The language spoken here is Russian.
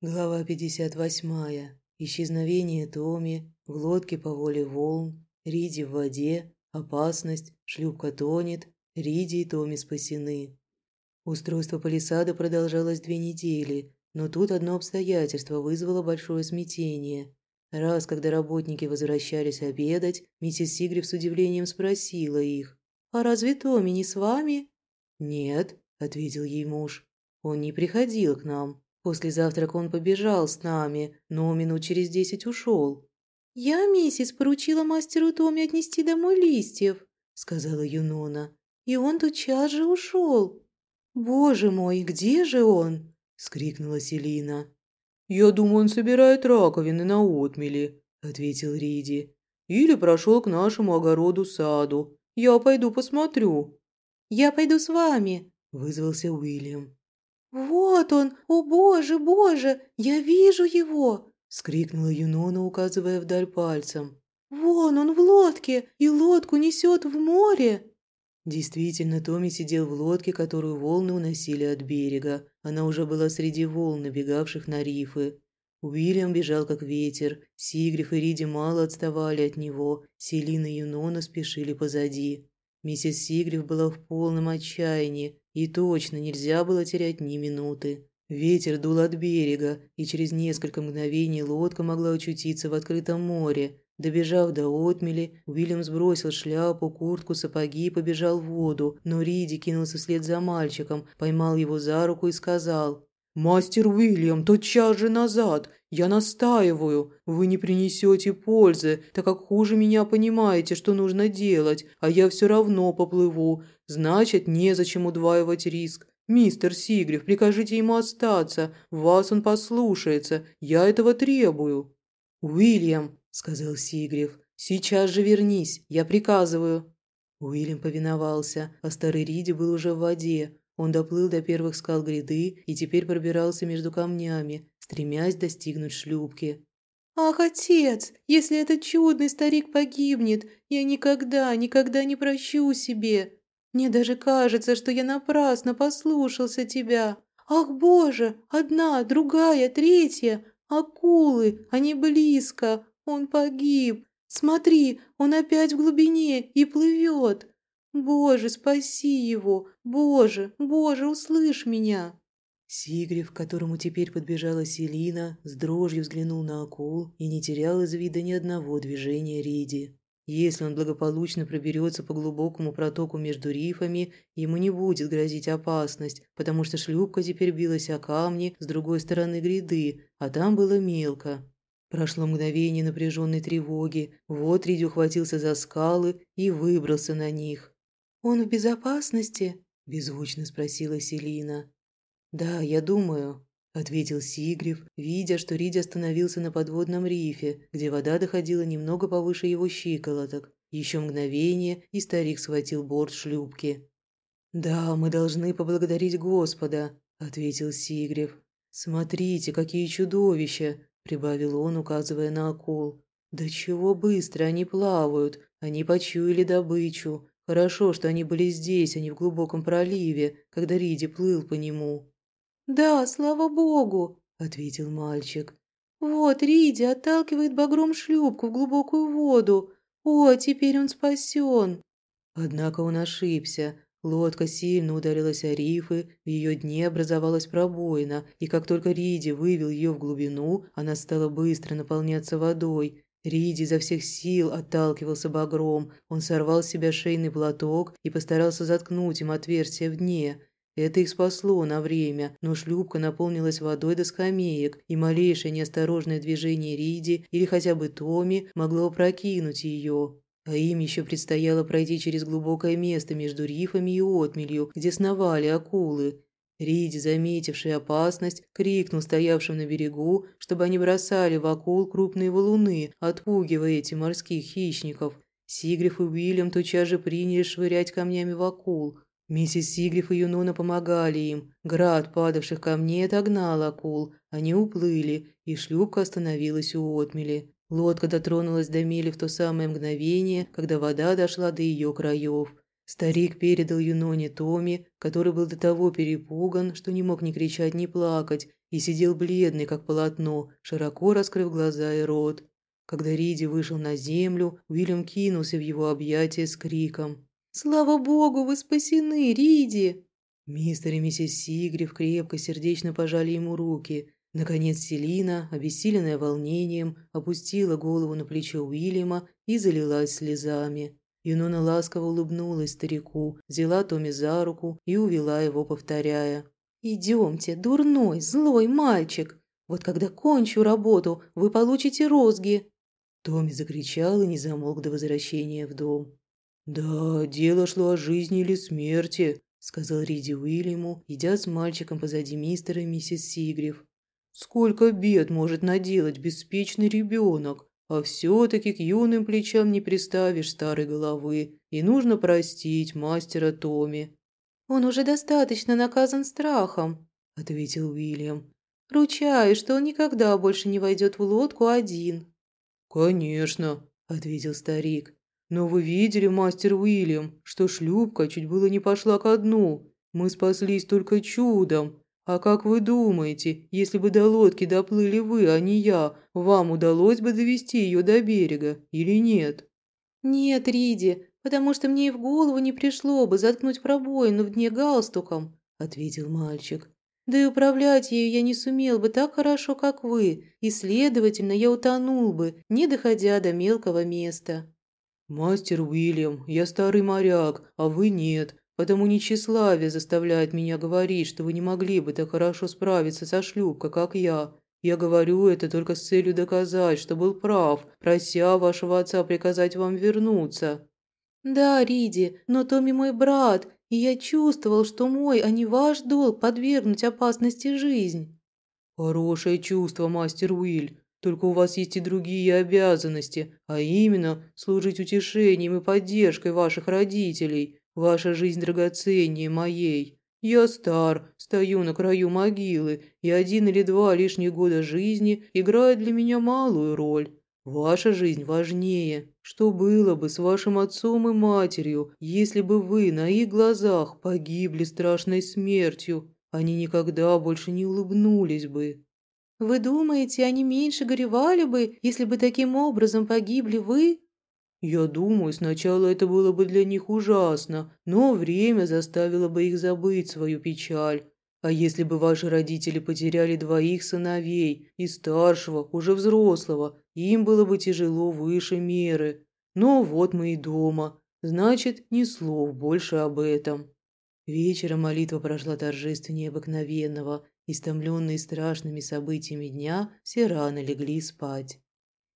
Глава 58. Исчезновение Томи, в лодке по воле волн, Риди в воде, опасность, шлюпка тонет, Риди и Томи спасены. Устройство палисада продолжалось две недели, но тут одно обстоятельство вызвало большое смятение. Раз, когда работники возвращались обедать, миссис Сигрев с удивлением спросила их, «А разве Томи не с вами?» «Нет», – ответил ей муж, – «он не приходил к нам». После завтрака он побежал с нами, но минут через десять ушел. «Я, миссис, поручила мастеру Томи отнести домой листьев», — сказала Юнона. «И он тотчас же ушел». «Боже мой, где же он?» — скрикнула Селина. «Я думаю, он собирает раковины на отмели», — ответил Риди. «Или прошел к нашему огороду-саду. Я пойду посмотрю». «Я пойду с вами», — вызвался Уильям. «Вот он! О боже, боже! Я вижу его!» – скрикнула Юнона, указывая вдаль пальцем. «Вон он в лодке, и лодку несет в море!» Действительно, Томми сидел в лодке, которую волны уносили от берега. Она уже была среди волн, набегавших на рифы. Уильям бежал как ветер. Сигриф и Риди мало отставали от него. Селина и Юнона спешили позади. Миссис Сигриф была в полном отчаянии. И точно нельзя было терять ни минуты. Ветер дул от берега, и через несколько мгновений лодка могла очутиться в открытом море. Добежав до отмели, Уильям сбросил шляпу, куртку, сапоги и побежал в воду, но Риди кинулся вслед за мальчиком, поймал его за руку и сказал «Мастер Уильям, тотчас же назад! Я настаиваю! Вы не принесете пользы, так как хуже меня понимаете, что нужно делать, а я все равно поплыву. Значит, незачем удваивать риск. Мистер Сигрев, прикажите ему остаться. Вас он послушается. Я этого требую». «Уильям», — сказал Сигрев, — «сейчас же вернись, я приказываю». Уильям повиновался, а старый Риди был уже в воде. Он доплыл до первых скал гряды и теперь пробирался между камнями, стремясь достигнуть шлюпки. «Ах, отец, если этот чудный старик погибнет, я никогда, никогда не прощу себе. Мне даже кажется, что я напрасно послушался тебя. Ах, Боже, одна, другая, третья. Акулы, они близко. Он погиб. Смотри, он опять в глубине и плывет. Боже, спаси его! Боже, Боже, услышь меня!» Сигрев, к которому теперь подбежала Селина, с дрожью взглянул на акул и не терял из вида ни одного движения Риди. Если он благополучно проберется по глубокому протоку между рифами, ему не будет грозить опасность, потому что шлюпка теперь билась о камни с другой стороны гряды, а там было мелко. Прошло мгновение напряженной тревоги, вот Риди ухватился за скалы и выбрался на них. «Он в безопасности?» – беззвучно спросила Селина. «Да, я думаю», – ответил Сигрев, видя, что Риди остановился на подводном рифе, где вода доходила немного повыше его щиколоток. Еще мгновение, и старик схватил борт шлюпки. «Да, мы должны поблагодарить Господа», – ответил Сигрев. «Смотрите, какие чудовища!» – прибавил он, указывая на акул. «Да чего быстро они плавают! Они почуяли добычу. Хорошо, что они были здесь, а не в глубоком проливе, когда Риди плыл по нему. «Да, слава богу», — ответил мальчик. «Вот Риди отталкивает багром шлюпку в глубокую воду. О, теперь он спасен!» Однако он ошибся. Лодка сильно ударилась о рифы, в ее дне образовалась пробоина, и как только Риди вывел ее в глубину, она стала быстро наполняться водой. Риди изо всех сил отталкивался багром. Он сорвал с себя шейный платок и постарался заткнуть им отверстие в дне. Это их спасло на время, но шлюпка наполнилась водой до скамеек, и малейшее неосторожное движение Риди или хотя бы Томи могло опрокинуть ее. А им еще предстояло пройти через глубокое место между рифами и отмелью, где сновали акулы. Риди, заметивший опасность, крикнул стоявшим на берегу, чтобы они бросали в акул крупные валуны, отпугивая этих морских хищников. Сигриф и Уильям тотчас же приняли швырять камнями в акул. Миссис Сигриф и Юнона помогали им. Град падавших камней отогнал акул. Они уплыли, и шлюпка остановилась у отмели. Лодка дотронулась до мели в то самое мгновение, когда вода дошла до ее краев. Старик передал Юноне Томи, который был до того перепуган, что не мог ни кричать, ни плакать, и сидел бледный, как полотно, широко раскрыв глаза и рот. Когда Риди вышел на землю, Уильям кинулся в его объятия с криком. «Слава богу, вы спасены, Риди!» Мистер и миссис Сигрев крепко сердечно пожали ему руки. Наконец Селина, обессиленная волнением, опустила голову на плечо Уильяма и залилась слезами. Юнона ласково улыбнулась старику, взяла Томми за руку и увела его, повторяя. «Идемте, дурной, злой мальчик! Вот когда кончу работу, вы получите розги!» Томми закричал и не замолк до возвращения в дом. «Да, дело шло о жизни или смерти», — сказал Риди Уильяму, идя с мальчиком позади мистера и миссис Сигрев. «Сколько бед может наделать беспечный ребенок, а все-таки к юным плечам не приставишь старой головы, и нужно простить мастера Томми». «Он уже достаточно наказан страхом», — ответил Уильям. «Ручаюсь, что он никогда больше не войдет в лодку один». «Конечно», — ответил старик. «Но вы видели, мастер Уильям, что шлюпка чуть было не пошла ко дну. Мы спаслись только чудом. А как вы думаете, если бы до лодки доплыли вы, а не я, вам удалось бы довести ее до берега или нет?» «Нет, Риди, потому что мне и в голову не пришло бы заткнуть пробоину в дне галстуком», – ответил мальчик. «Да и управлять ею я не сумел бы так хорошо, как вы, и, следовательно, я утонул бы, не доходя до мелкого места». «Мастер Уильям, я старый моряк, а вы нет, потому не тщеславие заставляет меня говорить, что вы не могли бы так хорошо справиться со шлюпкой, как я. Я говорю это только с целью доказать, что был прав, прося вашего отца приказать вам вернуться». «Да, Риди, но Томми мой брат, и я чувствовал, что мой, а не ваш долг подвергнуть опасности жизнь». «Хорошее чувство, мастер Уиль. Только у вас есть и другие обязанности, а именно служить утешением и поддержкой ваших родителей. Ваша жизнь драгоценнее моей. Я стар, стою на краю могилы, и один или два лишних года жизни играют для меня малую роль. Ваша жизнь важнее. Что было бы с вашим отцом и матерью, если бы вы на их глазах погибли страшной смертью? Они никогда больше не улыбнулись бы. Вы думаете, они меньше горевали бы, если бы таким образом погибли вы? Я думаю, сначала это было бы для них ужасно, но время заставило бы их забыть свою печаль. А если бы ваши родители потеряли двоих сыновей и старшего, уже взрослого, им было бы тяжело выше меры. Но вот мы и дома. Значит, ни слов больше об этом. Вечером молитва прошла торжественнее обыкновенного. Истомленные страшными событиями дня, все рано легли спать.